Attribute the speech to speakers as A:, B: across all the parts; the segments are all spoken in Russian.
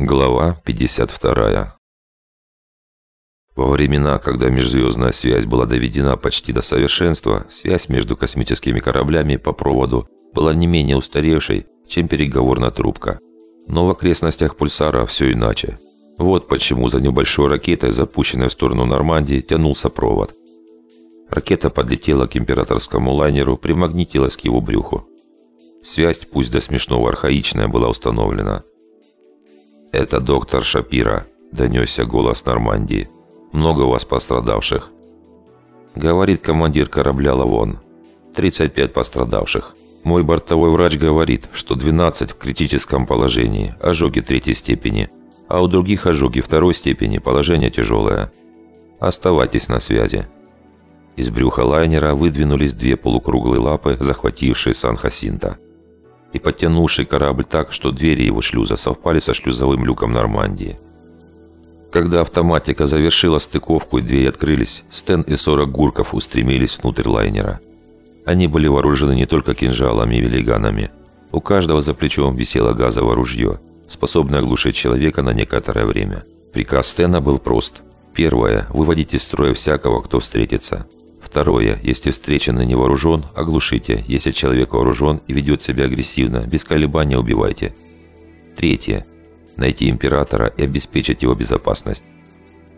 A: Глава 52. Во времена, когда межзвездная связь была доведена почти до совершенства, связь между космическими кораблями по проводу была не менее устаревшей, чем переговорная трубка. Но в окрестностях пульсара все иначе. Вот почему за небольшой ракетой, запущенной в сторону Нормандии, тянулся провод. Ракета подлетела к императорскому лайнеру, примагнитилась к его брюху. Связь, пусть до смешного архаичная, была установлена – «Это доктор Шапира», – донесся голос Нормандии. «Много у вас пострадавших?» Говорит командир корабля «Лавон». 35 пострадавших. Мой бортовой врач говорит, что 12 в критическом положении, ожоги третьей степени, а у других ожоги второй степени, положение тяжелое. Оставайтесь на связи. Из брюха лайнера выдвинулись две полукруглые лапы, захватившие Сан-Хасинта и подтянувший корабль так, что двери его шлюза совпали со шлюзовым люком Нормандии. Когда автоматика завершила стыковку и двери открылись, Стэн и 40 гурков устремились внутрь лайнера. Они были вооружены не только кинжалами и велиганами. У каждого за плечом висело газовое ружье, способное оглушить человека на некоторое время. Приказ Стэна был прост. Первое – выводить из строя всякого, кто встретится. Второе. Если встреченный не вооружен, оглушите. Если человек вооружен и ведет себя агрессивно, без колебания убивайте. Третье. Найти императора и обеспечить его безопасность.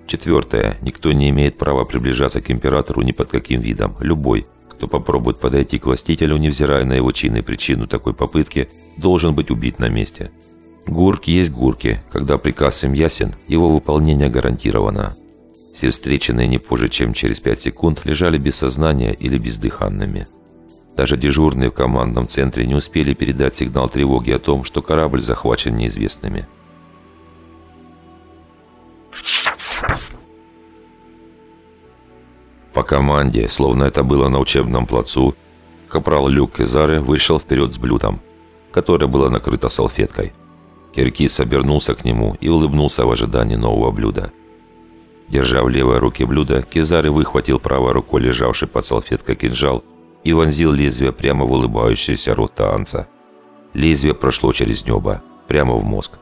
A: Четвертое. Никто не имеет права приближаться к императору ни под каким видом. Любой, кто попробует подойти к властителю, невзирая на его чин и причину такой попытки, должен быть убит на месте. Гурки есть гурки. Когда приказ им ясен, его выполнение гарантировано. Все встреченные не позже, чем через 5 секунд, лежали без сознания или бездыханными. Даже дежурные в командном центре не успели передать сигнал тревоги о том, что корабль захвачен неизвестными. По команде, словно это было на учебном плацу, капрал Люк Кезаре вышел вперед с блюдом, которое было накрыто салфеткой. Киркис обернулся к нему и улыбнулся в ожидании нового блюда. Держа в левой руке блюдо, Кизары выхватил правой рукой лежавший под салфеткой кинжал и вонзил лезвие прямо в улыбающийся рот Таанца. Лезвие прошло через небо, прямо в мозг.